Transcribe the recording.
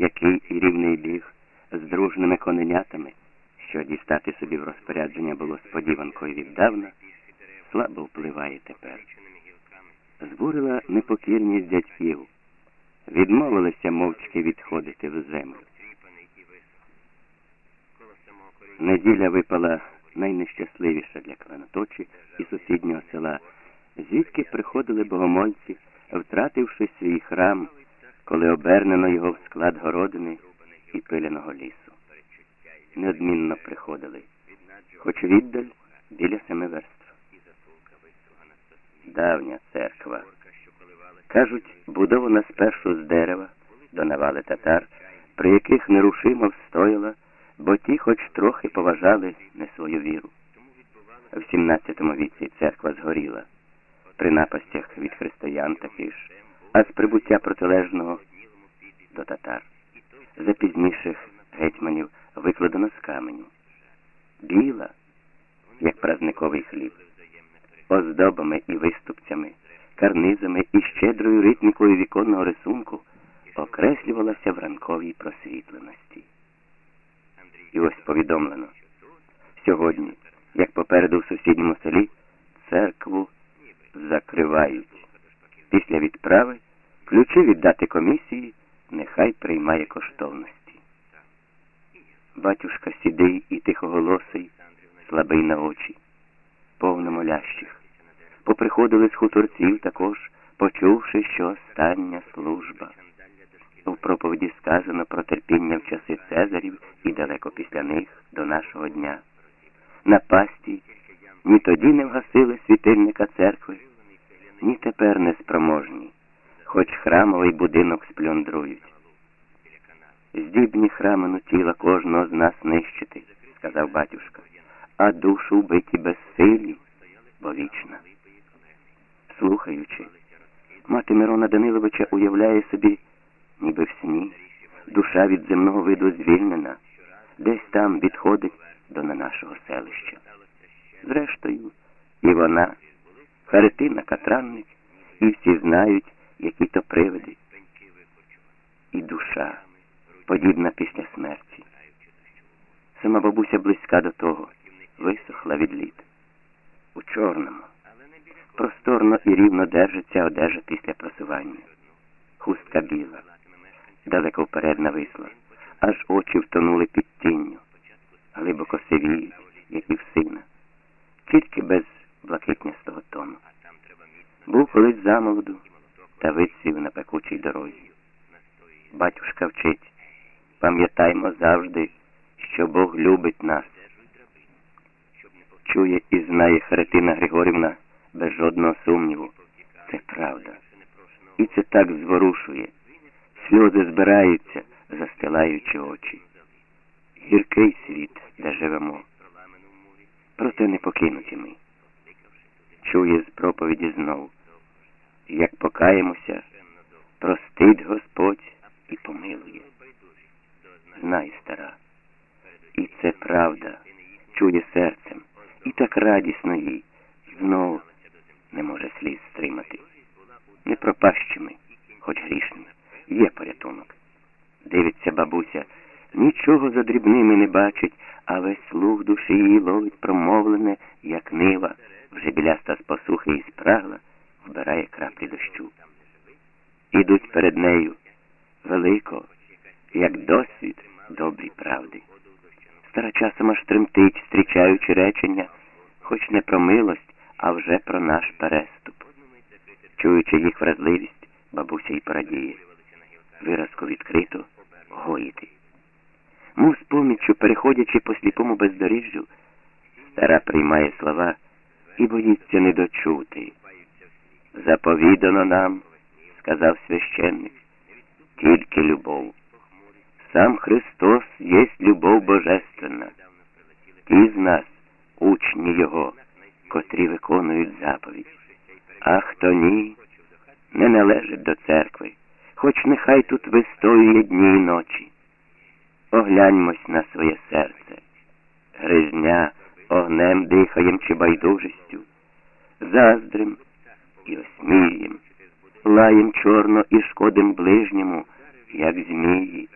м'який і рівний біг з дружними коненятами, що дістати собі в розпорядження було сподіванкою віддавна, слабо впливає тепер. Збурила непокірність дядьків, відмовилися мовчки відходити в землю. Неділя випала найнещасливіша для Кланоточі і сусіднього села, звідки приходили богомольці, втративши свій храм, коли обернено його в склад городини і пиляного лісу. Неодмінно приходили, хоч віддаль біля семи верств. Давня церква. Кажуть, будована спершу з дерева до навали татар, при яких нерушимо встояла, бо ті хоч трохи поважали не свою віру. В 17 віці церква згоріла, при напастях від християн таки ж, а з прибуття протилежного до татар. За пізніших гетьманів викладено з каменю. Біла, як празниковий хліб, оздобами і виступцями, карнизами і щедрою ритмікою віконного рисунку окреслювалася в ранковій просвітленості. І ось повідомлено. Сьогодні, як попереду в сусідньому селі, церкву закривають. Після відправи ключі віддати комісії нехай приймає коштовності. Батюшка сідий і тихоголосий, слабий на очі, повно молящих. Поприходили з хуторців також, почувши, що остання служба. У проповіді сказано про терпіння в часи Цезарів і далеко після них до нашого дня. На пасті ні тоді не вгасили світильника церкви, ні тепер не спроможні, хоч храмовий будинок сплюндрують. Здібні храмину тіла кожного з нас нищити, сказав батюшка, а душу вбиті безсилі, бо вічна. Слухаючи, мати Мирона Даниловича уявляє собі, ніби в сні, душа від земного виду звільнена, десь там відходить до на нашого селища. Зрештою, і вона, Харитина Катранник, і всі знають, які то привиди. І душа, подібна після смерті. Сама бабуся близька до того, висохла від літ. У чорному. Просторно і рівно держиться одежа після просування. Хустка біла, далеко вперед нависла, аж очі втонули під тінню, глибоко сивіють, як і в сина, тільки без блакитнястого тону. Був колись замолоду та висів на пекучій дорозі. Батюшка вчить, пам'ятаймо завжди, що Бог любить нас. Чує і знає Харитина Григорівна без жодного сумніву. Це правда. І це так зворушує. Сльози збираються, застилаючи очі. Гіркий світ, де живемо. Проте не покинуті ми. Чує з проповіді знов. Як покаємося, простить Господь і помилує. Знай, стара, і це правда, чує серцем, і так радісно їй, знов не може сліз стримати. Не пропащими, хоч грішними, є порятунок. Дивиться бабуся, нічого за дрібними не бачить, а весь слух душі її ловить промовлене, як нива, вже біляста з посухи і спрагла, вбирає краплі дощу. Ідуть перед нею велико, як досвід добрі правди. Стара часом аж тремтить, зустрічаючи речення, хоч не про милость, а вже про наш переступ. Чуючи їх вразливість, бабуся й порадіє. Виразку відкрито гоїти. Мов з поміччю, переходячи по сліпому бездоріжжю, стара приймає слова і боїться недочути. Заповідано нам, сказав священник, тільки любов. Сам Христос є любов божественна. Ті з нас, учні Його, котрі виконують заповідь. А хто ні, не належить до церкви, хоч нехай тут вистоює дні і ночі. Огляньмось на своє серце, гризня огнем дихаєм чи байдужістю, заздрим і осмієм, лаєм чорно і шкодим ближньому, як змії.